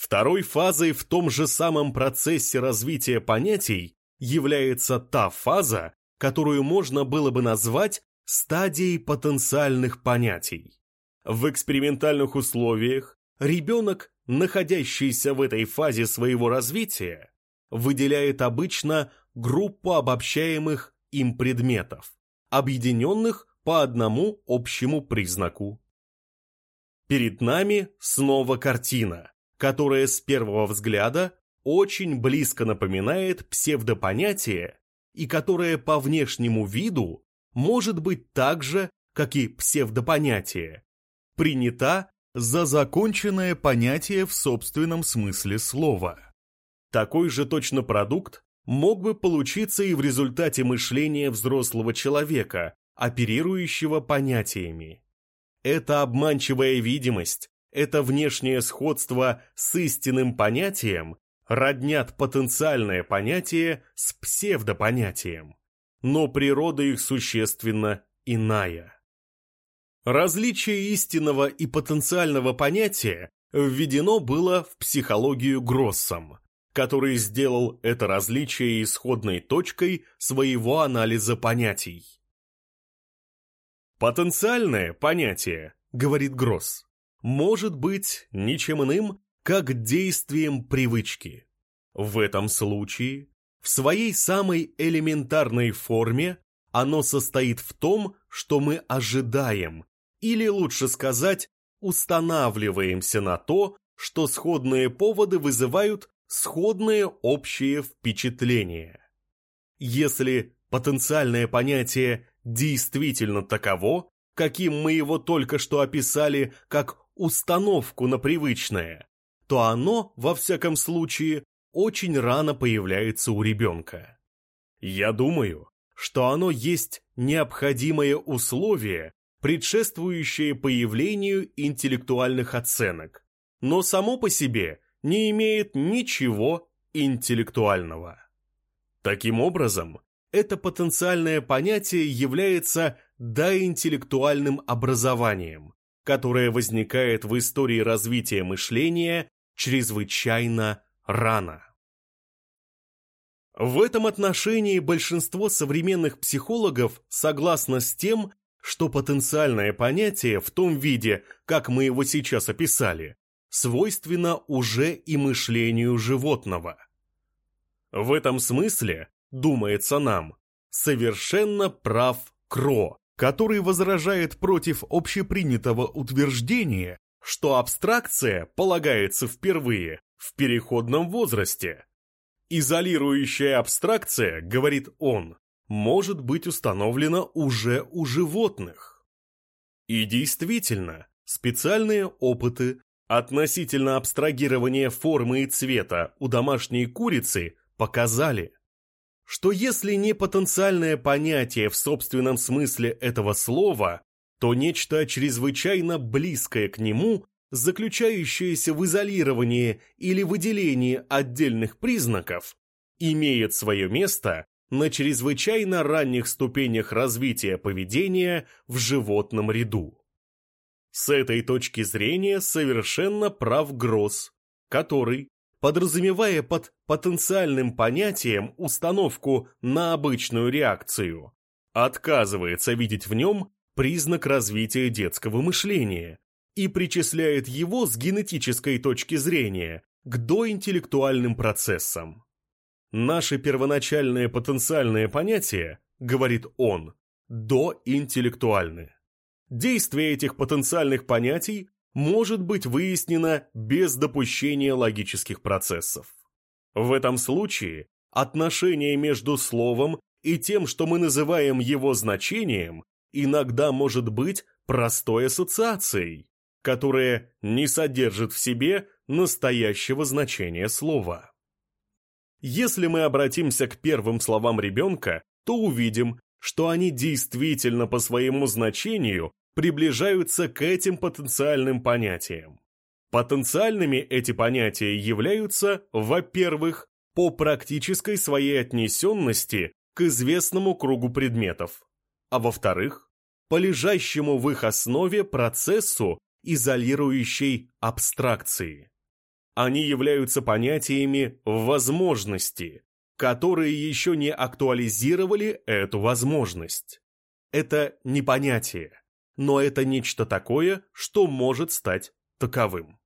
Второй фазой в том же самом процессе развития понятий является та фаза, которую можно было бы назвать стадией потенциальных понятий. В экспериментальных условиях ребенок, находящийся в этой фазе своего развития, выделяет обычно группу обобщаемых им предметов, объединенных по одному общему признаку. Перед нами снова картина, которая с первого взгляда очень близко напоминает псевдопонятие и которая по внешнему виду может быть так же, как и псевдопонятие, принята за законченное понятие в собственном смысле слова. Такой же точно продукт мог бы получиться и в результате мышления взрослого человека, оперирующего понятиями. Это обманчивая видимость, это внешнее сходство с истинным понятием роднят потенциальное понятие с псевдопонятием, но природа их существенно иная. Различие истинного и потенциального понятия введено было в психологию Гроссом, который сделал это различие исходной точкой своего анализа понятий. Потенциальное понятие, говорит Гросс, может быть ничем иным, как действием привычки. В этом случае, в своей самой элементарной форме, оно состоит в том, что мы ожидаем, или лучше сказать, устанавливаемся на то, что сходные поводы вызывают сходные общие впечатления. Если потенциальное понятие действительно таково, каким мы его только что описали как установку на привычное, то оно, во всяком случае, очень рано появляется у ребенка. Я думаю, что оно есть необходимое условие, предшествующее появлению интеллектуальных оценок, но само по себе не имеет ничего интеллектуального. Таким образом, это потенциальное понятие является доинтеллектуальным образованием, которое возникает в истории развития мышления чрезвычайно рано. В этом отношении большинство современных психологов согласно с тем, что потенциальное понятие в том виде, как мы его сейчас описали, свойственно уже и мышлению животного. В этом смысле думается нам, совершенно прав Кро, который возражает против общепринятого утверждения, что абстракция полагается впервые в переходном возрасте. Изолирующая абстракция, говорит он, может быть установлена уже у животных. И действительно, специальные опыты относительно абстрагирования формы и цвета у домашней курицы показали, что если не потенциальное понятие в собственном смысле этого слова, то нечто чрезвычайно близкое к нему, заключающееся в изолировании или выделении отдельных признаков, имеет свое место на чрезвычайно ранних ступенях развития поведения в животном ряду. С этой точки зрения совершенно прав Гросс, который, подразумевая под потенциальным понятием установку на обычную реакцию, отказывается видеть в нем признак развития детского мышления и причисляет его с генетической точки зрения к доинтеллектуальным процессам. Наши первоначальные потенциальные понятия, говорит он, доинтеллектуальны. Действие этих потенциальных понятий может быть выяснено без допущения логических процессов. В этом случае отношение между словом и тем, что мы называем его значением, иногда может быть простой ассоциацией, которая не содержит в себе настоящего значения слова. Если мы обратимся к первым словам ребенка, то увидим, что они действительно по своему значению приближаются к этим потенциальным понятиям. Потенциальными эти понятия являются, во-первых, по практической своей отнесенности к известному кругу предметов, а во-вторых, по лежащему в их основе процессу изолирующей абстракции. Они являются понятиями возможности, которые еще не актуализировали эту возможность. Это не понятие, но это нечто такое, что может стать таковым.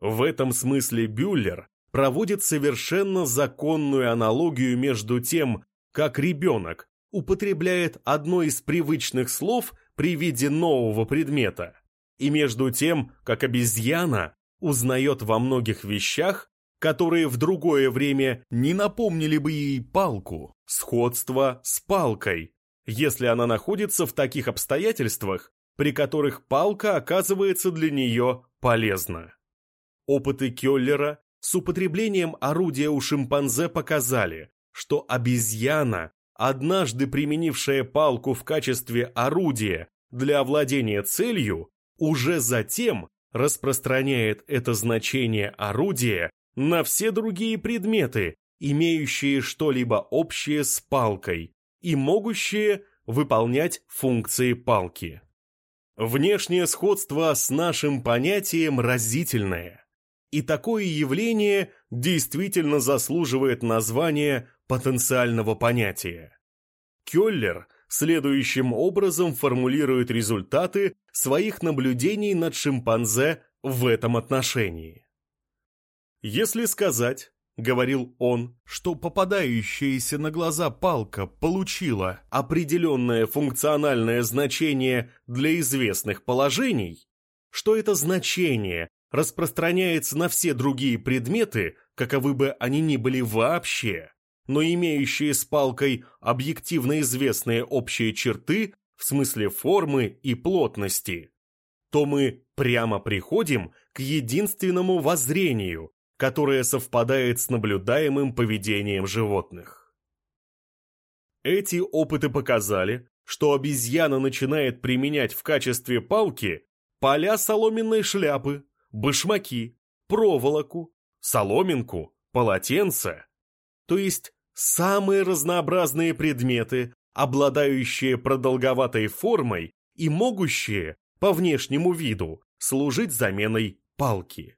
В этом смысле Бюллер проводит совершенно законную аналогию между тем, как ребенок употребляет одно из привычных слов при виде нового предмета, и между тем, как обезьяна узнает во многих вещах, которые в другое время не напомнили бы ей палку, сходство с палкой, если она находится в таких обстоятельствах, при которых палка оказывается для нее полезна. Опыты Келлера с употреблением орудия у шимпанзе показали, что обезьяна, однажды применившая палку в качестве орудия для овладения целью, уже затем распространяет это значение орудия на все другие предметы, имеющие что-либо общее с палкой и могущие выполнять функции палки. Внешнее сходство с нашим понятием разительное, и такое явление действительно заслуживает названия потенциального понятия. Кёллер следующим образом формулирует результаты своих наблюдений над шимпанзе в этом отношении. Если сказать, — говорил он, — что попадающаяся на глаза палка получила определенное функциональное значение для известных положений, что это значение распространяется на все другие предметы, каковы бы они ни были вообще, но имеющие с палкой объективно известные общие черты в смысле формы и плотности, то мы прямо приходим к единственному воззрению, которое совпадает с наблюдаемым поведением животных. Эти опыты показали, что обезьяна начинает применять в качестве палки поля соломенной шляпы, башмаки, проволоку, соломинку, полотенце, то есть самые разнообразные предметы, обладающие продолговатой формой и могущие, по внешнему виду, служить заменой палки.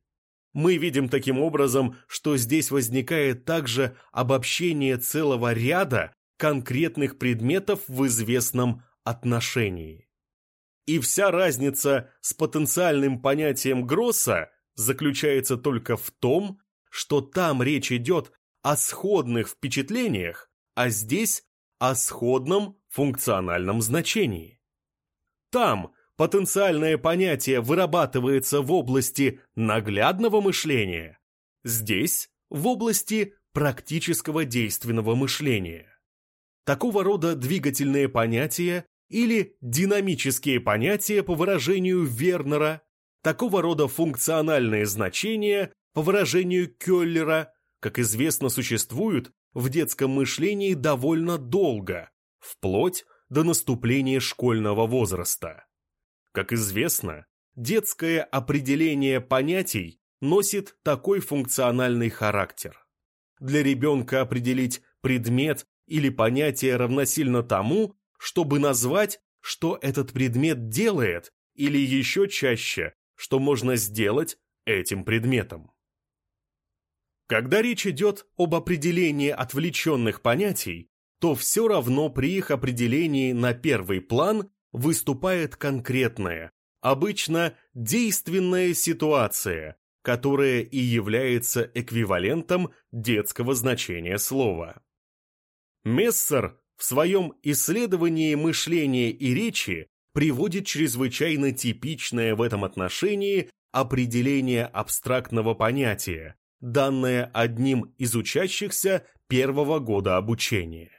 Мы видим таким образом, что здесь возникает также обобщение целого ряда конкретных предметов в известном отношении. И вся разница с потенциальным понятием Гросса заключается только в том, что там речь идет о сходных впечатлениях, а здесь о сходном функциональном значении. Там потенциальное понятие вырабатывается в области наглядного мышления, здесь в области практического действенного мышления. Такого рода двигательные понятия или динамические понятия по выражению Вернера, такого рода функциональные значения по выражению Кёллера, как известно, существуют в детском мышлении довольно долго, вплоть до наступления школьного возраста. Как известно, детское определение понятий носит такой функциональный характер. Для ребенка определить предмет или понятие равносильно тому, чтобы назвать, что этот предмет делает, или еще чаще, что можно сделать этим предметом. Когда речь идет об определении отвлеченных понятий, то все равно при их определении на первый план выступает конкретная, обычно действенная ситуация, которая и является эквивалентом детского значения слова. Мессер в своем исследовании мышления и речи приводит чрезвычайно типичное в этом отношении определение абстрактного понятия, данное одним из учащихся первого года обучения.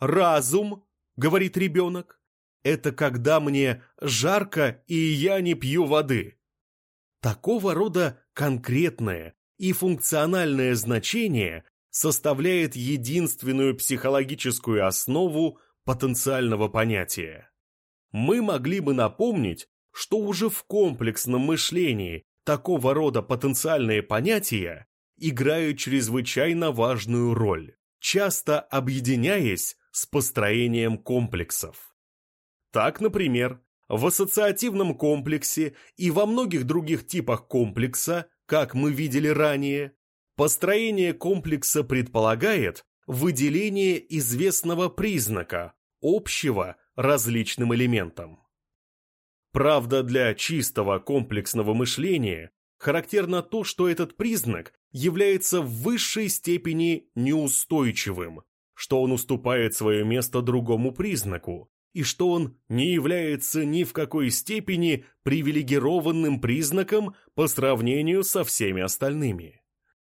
«Разум», — говорит ребенок, это когда мне жарко и я не пью воды. Такого рода конкретное и функциональное значение составляет единственную психологическую основу потенциального понятия. Мы могли бы напомнить, что уже в комплексном мышлении такого рода потенциальные понятия играют чрезвычайно важную роль, часто объединяясь с построением комплексов. Так, например, в ассоциативном комплексе и во многих других типах комплекса как мы видели ранее, построение комплекса предполагает выделение известного признака, общего различным элементам. Правда, для чистого комплексного мышления характерно то, что этот признак является в высшей степени неустойчивым, что он уступает свое место другому признаку, и что он не является ни в какой степени привилегированным признаком по сравнению со всеми остальными.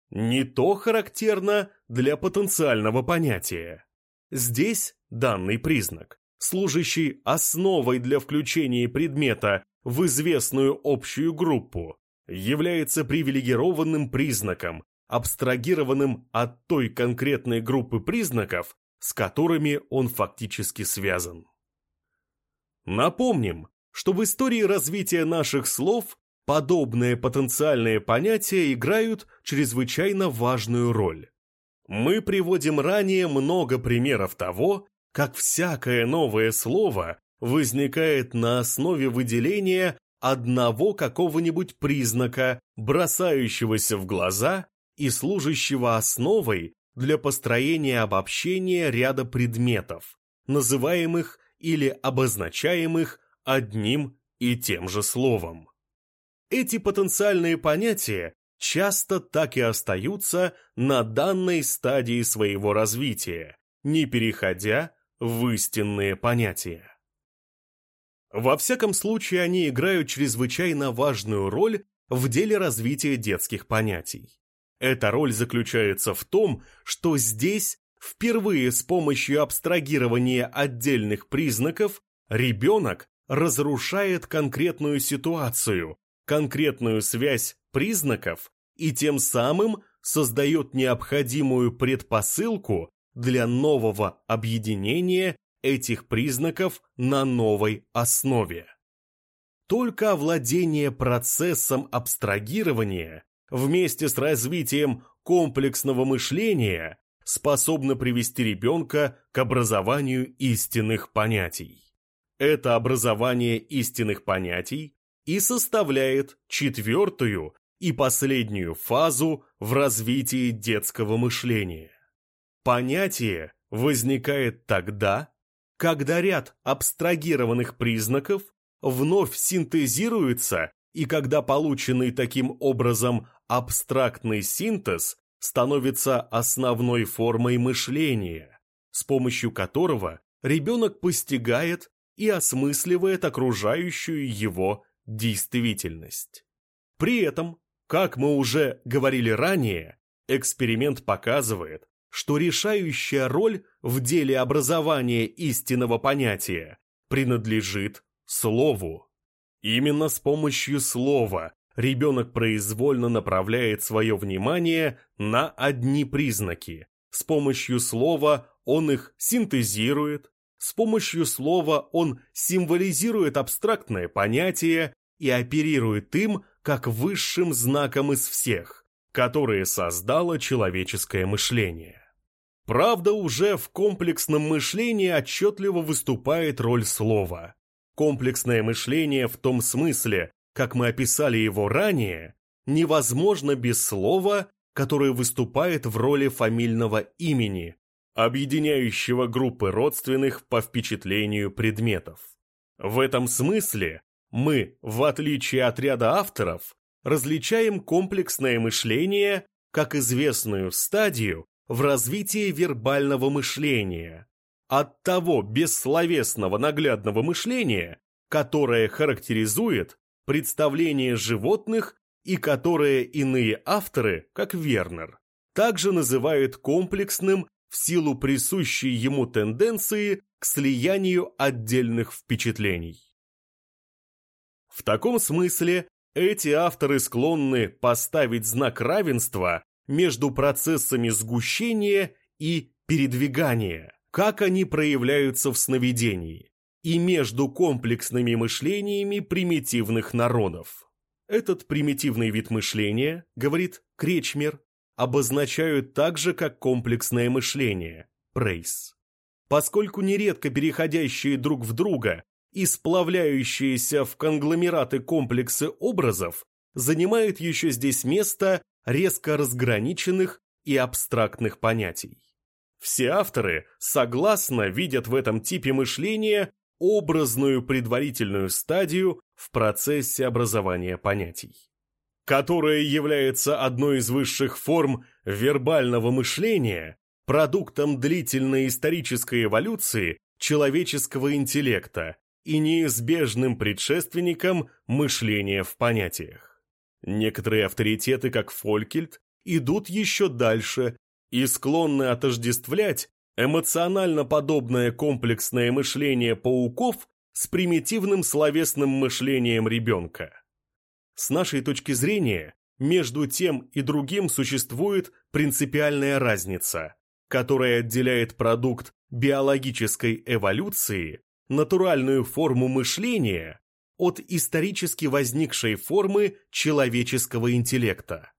Не то характерно для потенциального понятия. Здесь данный признак, служащий основой для включения предмета в известную общую группу, является привилегированным признаком, абстрагированным от той конкретной группы признаков, с которыми он фактически связан. Напомним, что в истории развития наших слов подобные потенциальные понятия играют чрезвычайно важную роль. Мы приводим ранее много примеров того, как всякое новое слово возникает на основе выделения одного какого-нибудь признака, бросающегося в глаза и служащего основой для построения обобщения ряда предметов, называемых или обозначаемых одним и тем же словом. Эти потенциальные понятия часто так и остаются на данной стадии своего развития, не переходя в истинные понятия. Во всяком случае, они играют чрезвычайно важную роль в деле развития детских понятий. Эта роль заключается в том, что здесь Впервые с помощью абстрагирования отдельных признаков ребенок разрушает конкретную ситуацию, конкретную связь признаков и тем самым создает необходимую предпосылку для нового объединения этих признаков на новой основе. Только овладение процессом абстрагирования вместе с развитием комплексного мышления способно привести ребенка к образованию истинных понятий. Это образование истинных понятий и составляет четвертую и последнюю фазу в развитии детского мышления. Понятие возникает тогда, когда ряд абстрагированных признаков вновь синтезируется и когда полученный таким образом абстрактный синтез становится основной формой мышления, с помощью которого ребенок постигает и осмысливает окружающую его действительность. При этом, как мы уже говорили ранее, эксперимент показывает, что решающая роль в деле образования истинного понятия принадлежит слову. Именно с помощью слова ребенок произвольно направляет свое внимание на одни признаки. С помощью слова он их синтезирует, с помощью слова он символизирует абстрактное понятие и оперирует им как высшим знаком из всех, которые создало человеческое мышление. Правда, уже в комплексном мышлении отчетливо выступает роль слова. Комплексное мышление в том смысле, как мы описали его ранее, невозможно без слова, которое выступает в роли фамильного имени, объединяющего группы родственных по впечатлению предметов. В этом смысле мы, в отличие от ряда авторов, различаем комплексное мышление как известную стадию в развитии вербального мышления, от того бессловесного наглядного мышления, которое характеризует представление животных и которое иные авторы, как Вернер, также называют комплексным в силу присущей ему тенденции к слиянию отдельных впечатлений. В таком смысле эти авторы склонны поставить знак равенства между процессами сгущения и передвигания, как они проявляются в сновидении, и между комплексными мышлениями примитивных народов. Этот примитивный вид мышления, говорит Кречмер, обозначают так же, как комплексное мышление, Прейс. Поскольку нередко переходящие друг в друга и сплавляющиеся в конгломераты комплексы образов занимает еще здесь место резко разграниченных и абстрактных понятий. Все авторы согласно видят в этом типе мышления образную предварительную стадию в процессе образования понятий, которая является одной из высших форм вербального мышления, продуктом длительной исторической эволюции человеческого интеллекта и неизбежным предшественником мышления в понятиях. Некоторые авторитеты, как Фолькельт, идут еще дальше и склонны отождествлять эмоционально подобное комплексное мышление пауков с примитивным словесным мышлением ребенка. С нашей точки зрения, между тем и другим существует принципиальная разница, которая отделяет продукт биологической эволюции, натуральную форму мышления, от исторически возникшей формы человеческого интеллекта.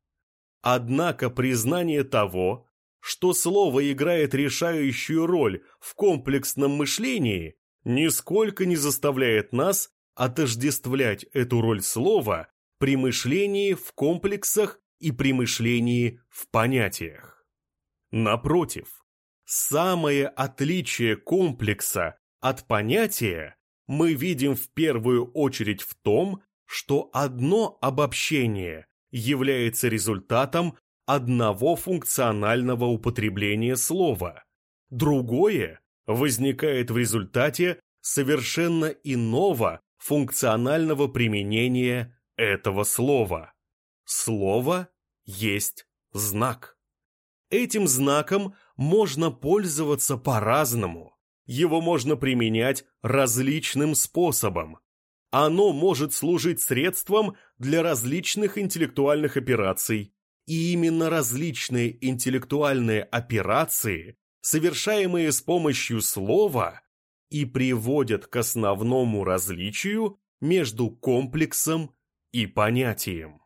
Однако признание того, что слово играет решающую роль в комплексном мышлении, нисколько не заставляет нас отождествлять эту роль слова при мышлении в комплексах и при мышлении в понятиях. Напротив, самое отличие комплекса от понятия мы видим в первую очередь в том, что одно обобщение является результатом одного функционального употребления слова, другое возникает в результате совершенно иного функционального применения этого слова. Слово есть знак. Этим знаком можно пользоваться по-разному. Его можно применять различным способом. Оно может служить средством для различных интеллектуальных операций, и именно различные интеллектуальные операции, совершаемые с помощью слова, и приводят к основному различию между комплексом и понятием.